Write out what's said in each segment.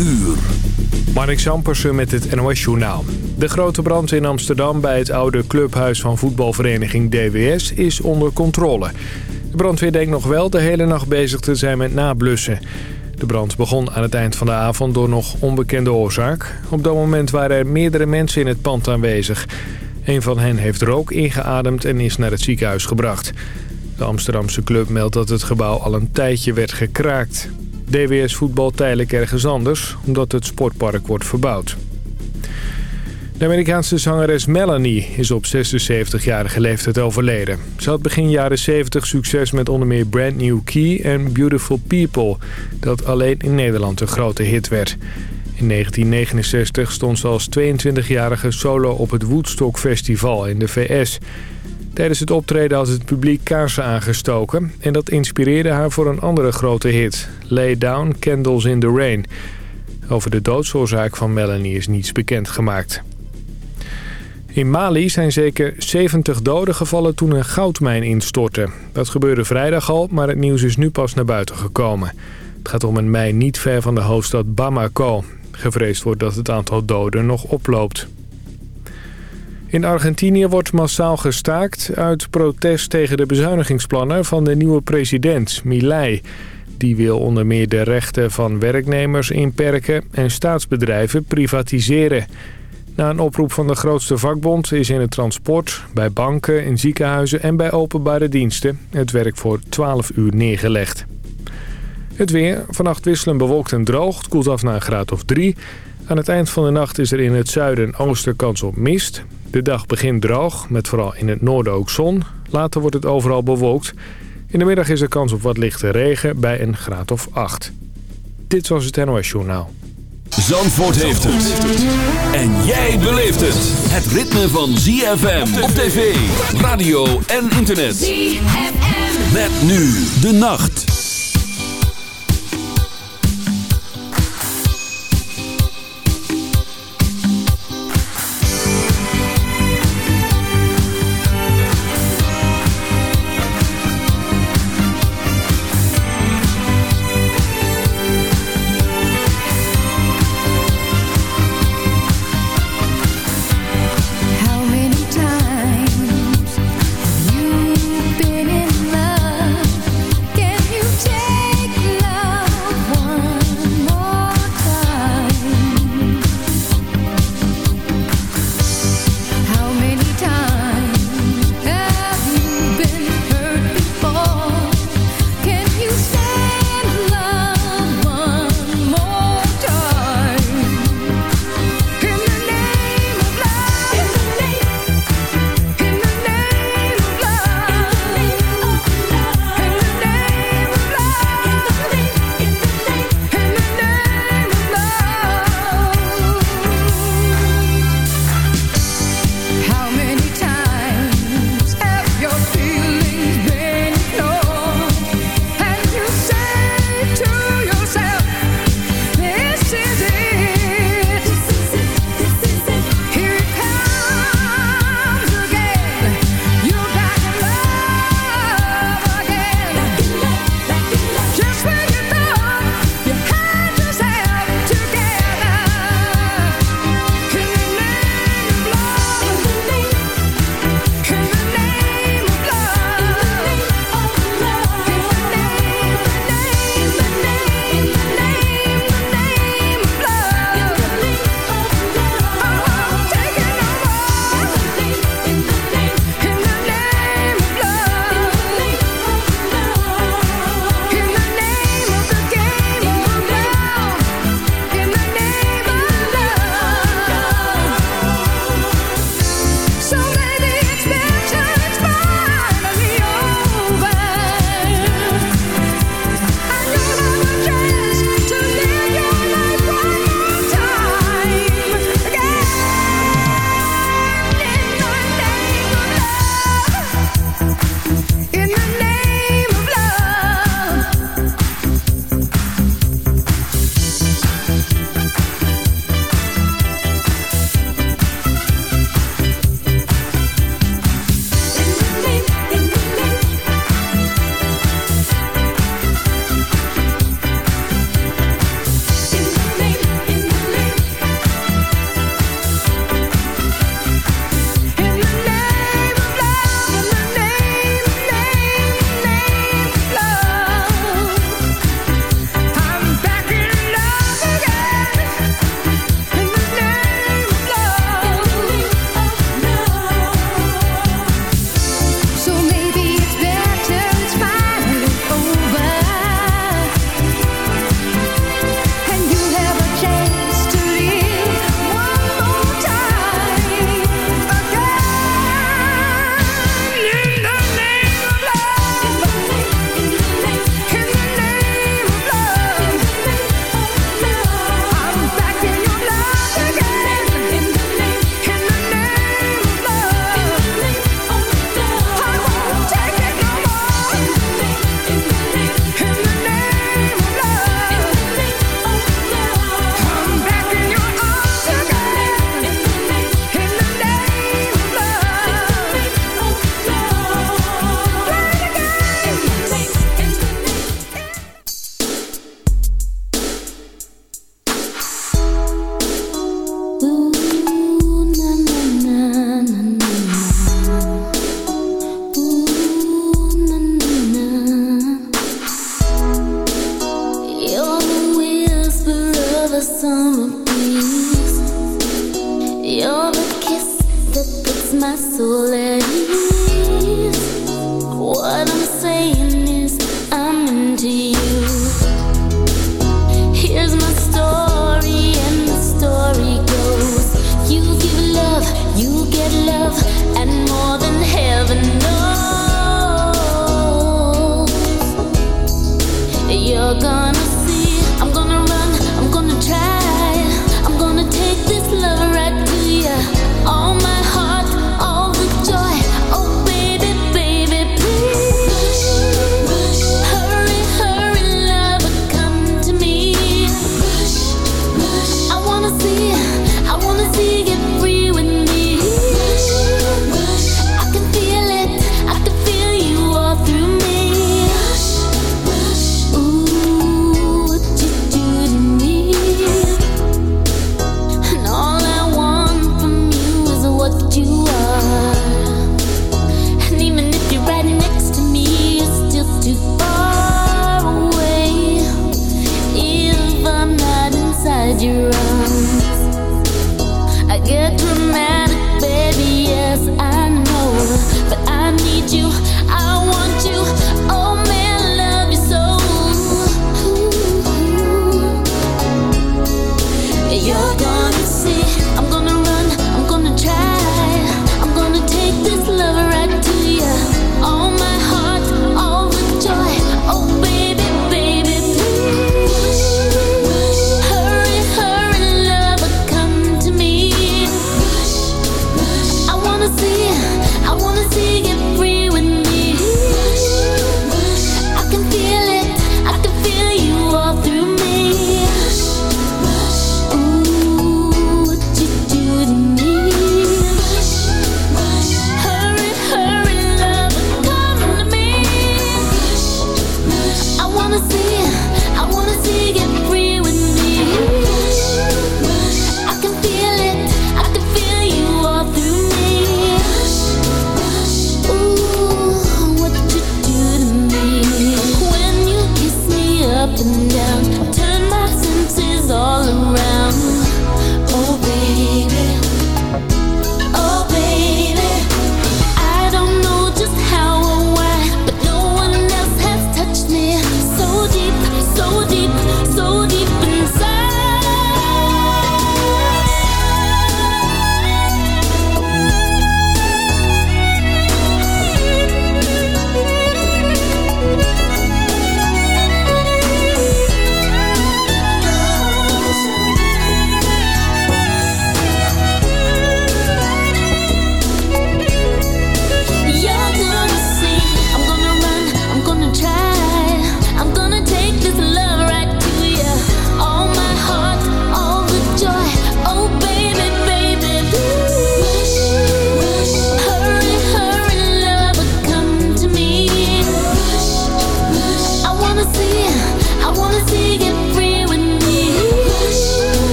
uur. Marnik Sampersen met het NOS Journaal. De grote brand in Amsterdam bij het oude clubhuis van voetbalvereniging DWS is onder controle. De brandweer denkt nog wel de hele nacht bezig te zijn met nablussen. De brand begon aan het eind van de avond door nog onbekende oorzaak. Op dat moment waren er meerdere mensen in het pand aanwezig. Een van hen heeft rook ingeademd en is naar het ziekenhuis gebracht. De Amsterdamse club meldt dat het gebouw al een tijdje werd gekraakt. DWS voetbal tijdelijk ergens anders, omdat het sportpark wordt verbouwd. De Amerikaanse zangeres Melanie is op 76-jarige leeftijd overleden. Ze had begin jaren 70 succes met onder meer Brand New Key en Beautiful People... dat alleen in Nederland een grote hit werd. In 1969 stond ze als 22-jarige solo op het Woodstock Festival in de VS... Tijdens het optreden had het publiek kaarsen aangestoken... en dat inspireerde haar voor een andere grote hit, Lay Down Candles in the Rain. Over de doodsoorzaak van Melanie is niets bekend gemaakt. In Mali zijn zeker 70 doden gevallen toen een goudmijn instortte. Dat gebeurde vrijdag al, maar het nieuws is nu pas naar buiten gekomen. Het gaat om een mijn niet ver van de hoofdstad Bamako. Gevreesd wordt dat het aantal doden nog oploopt. In Argentinië wordt massaal gestaakt uit protest tegen de bezuinigingsplannen van de nieuwe president, Milei. Die wil onder meer de rechten van werknemers inperken en staatsbedrijven privatiseren. Na een oproep van de grootste vakbond is in het transport, bij banken, in ziekenhuizen en bij openbare diensten het werk voor 12 uur neergelegd. Het weer, vannacht wisselen bewolkt en droog, koelt af naar een graad of 3. Aan het eind van de nacht is er in het zuiden en oosten kans op mist. De dag begint droog, met vooral in het noorden ook zon. Later wordt het overal bewolkt. In de middag is er kans op wat lichte regen bij een graad of 8. Dit was het NOS Journaal. Zandvoort heeft het. En jij beleeft het. Het ritme van ZFM op tv, radio en internet. ZFM. Met nu de nacht.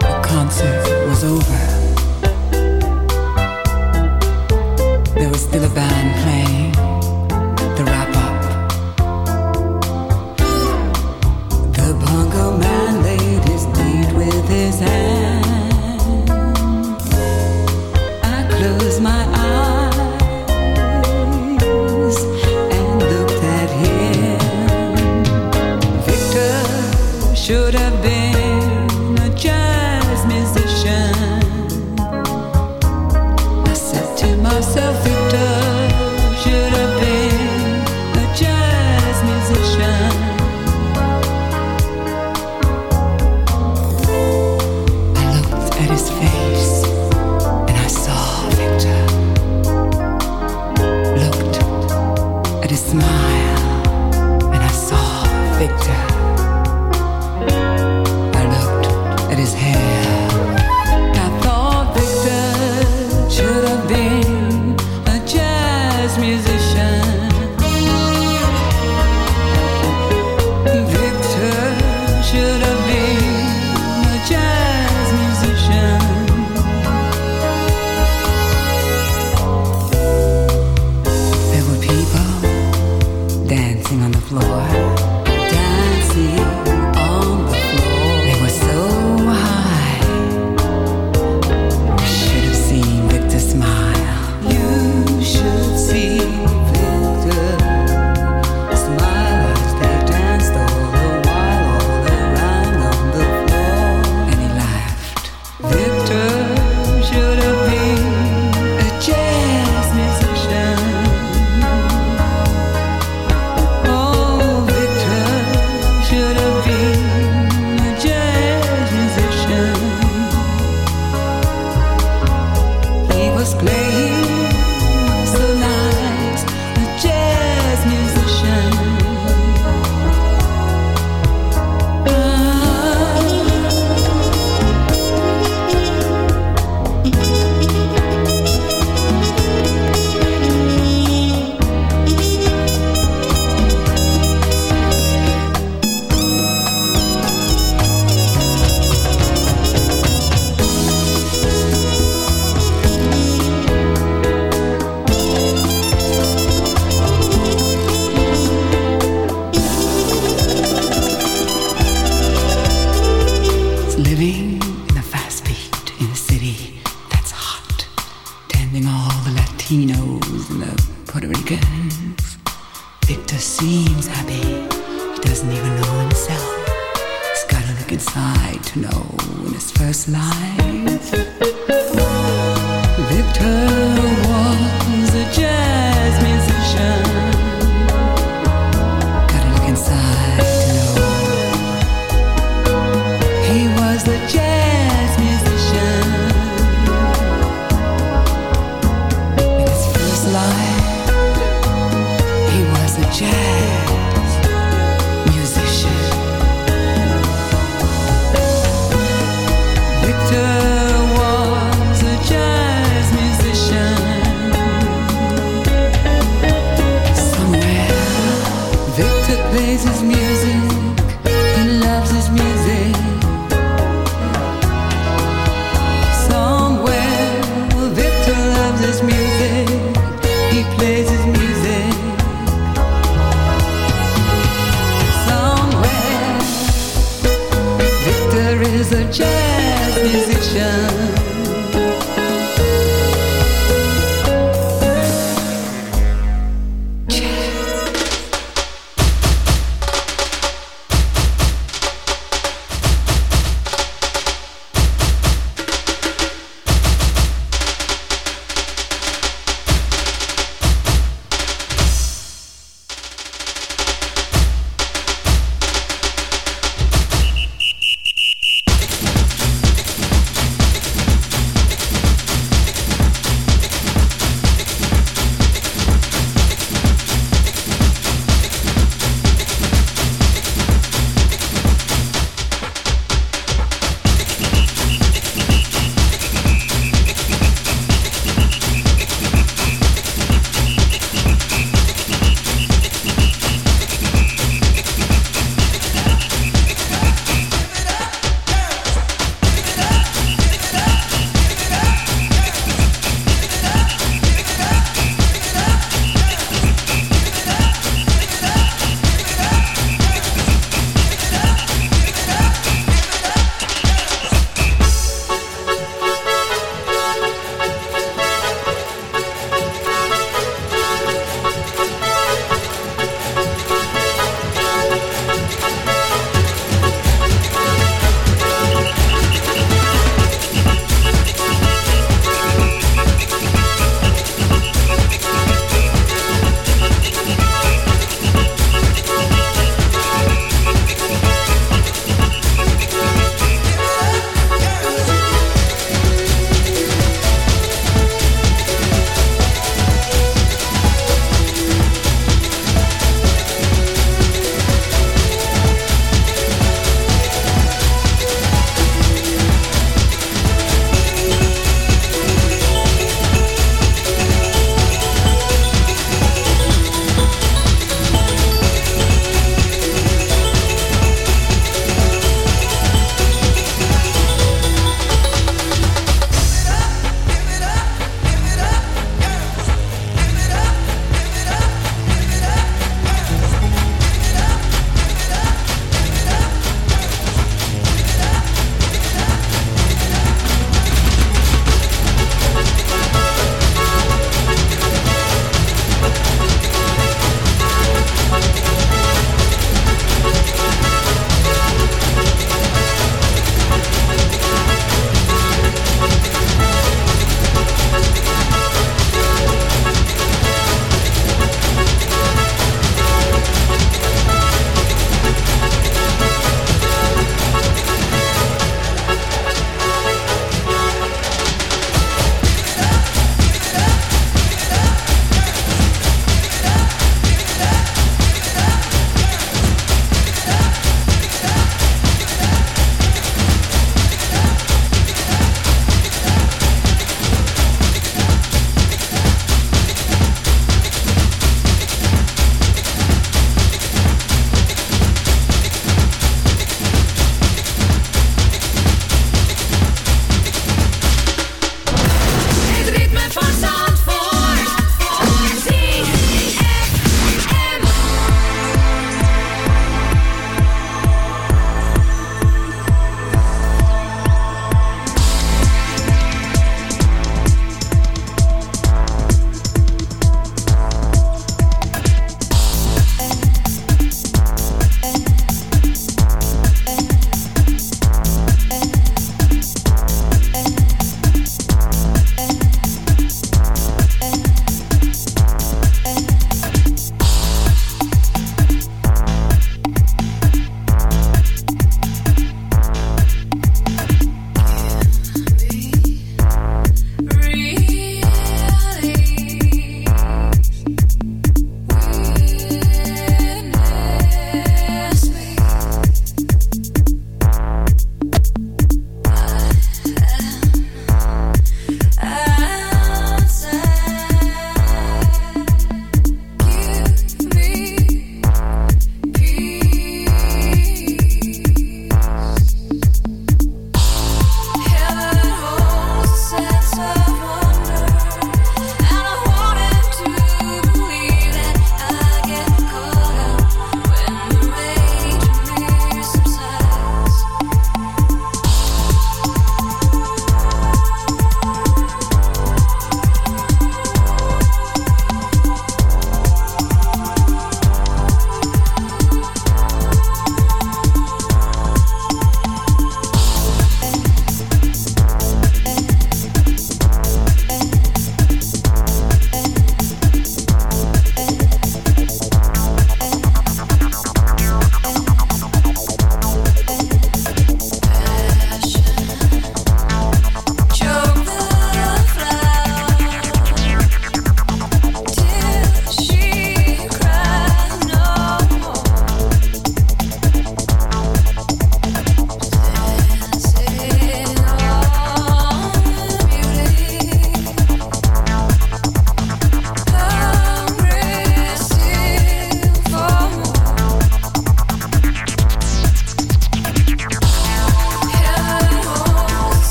The concert was over. There was still a band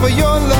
for your love.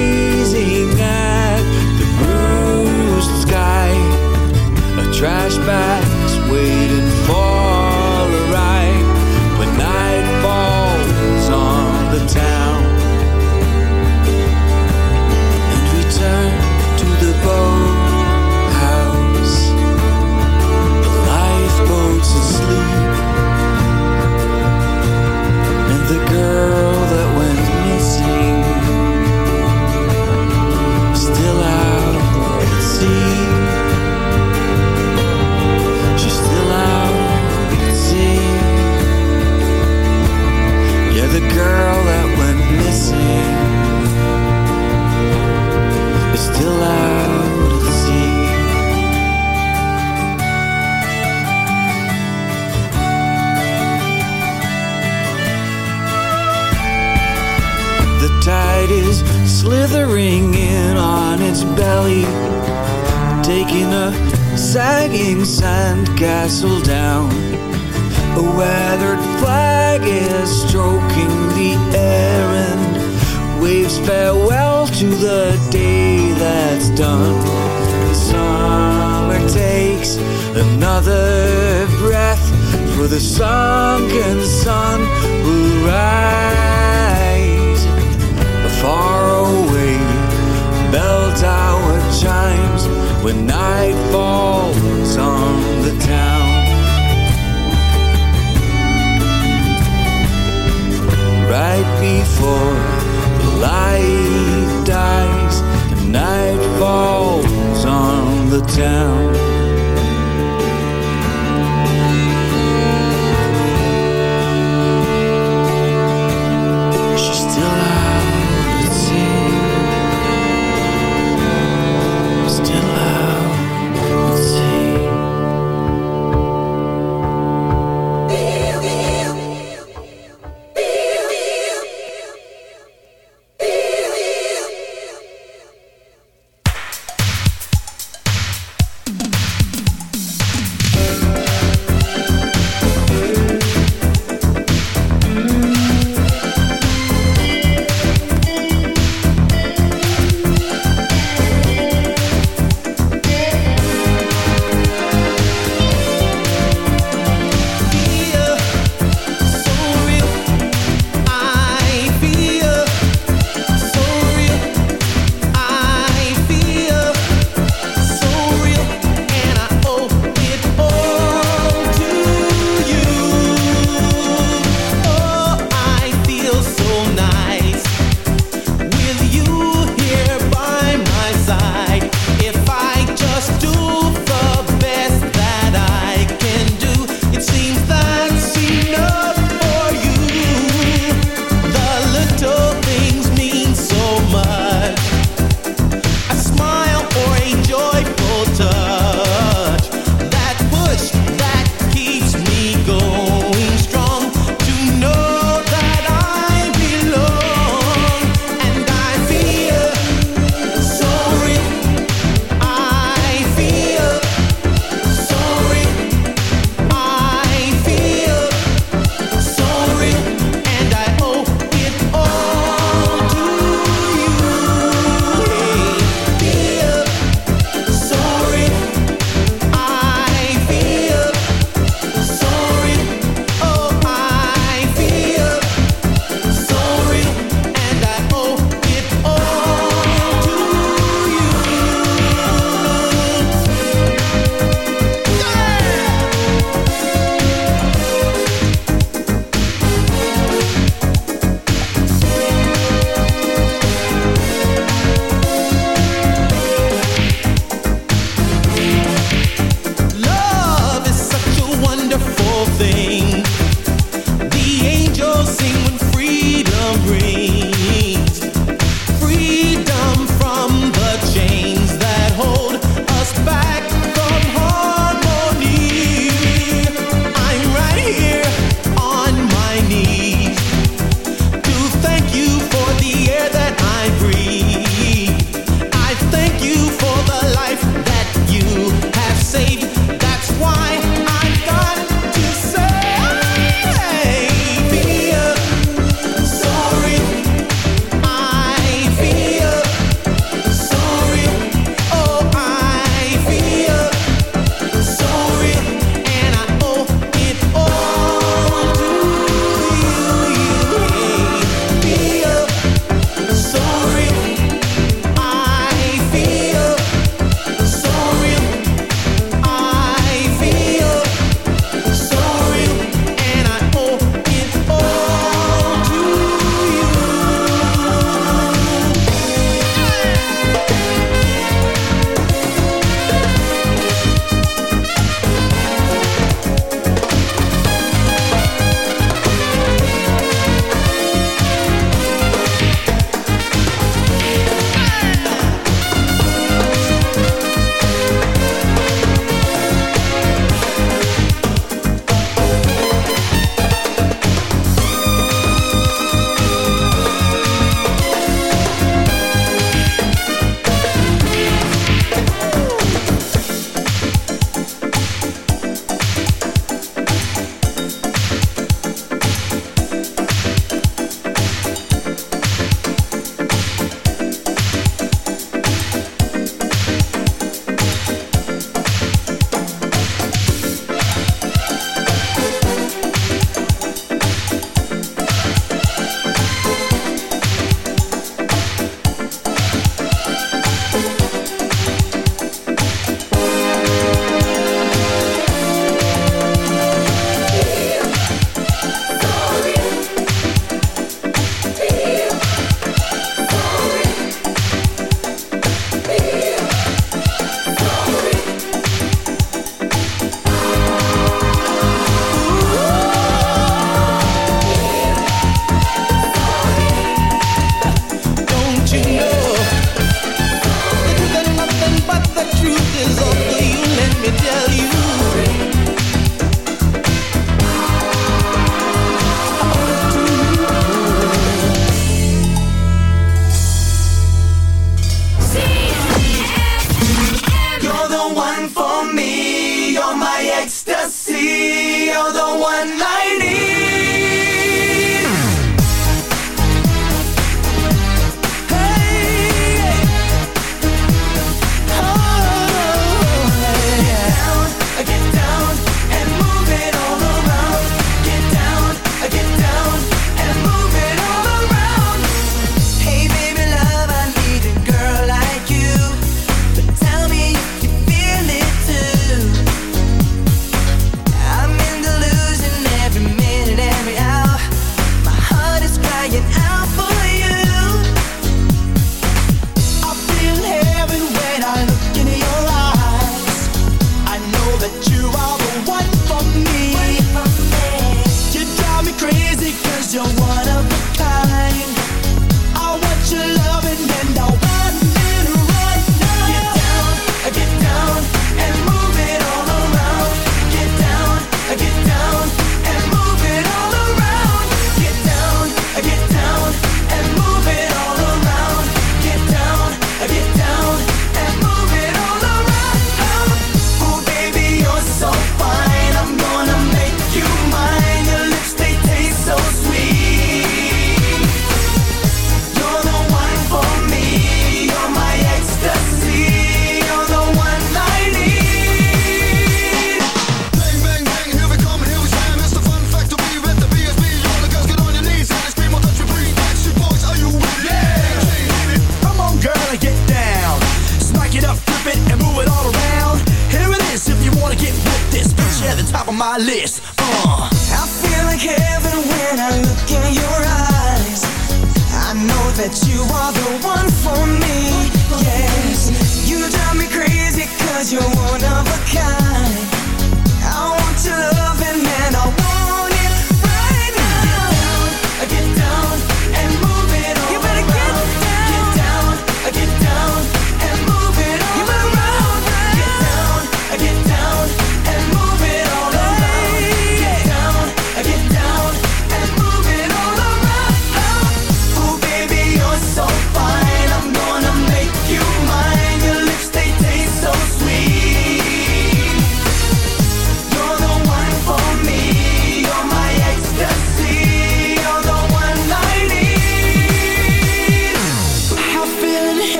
trash bag.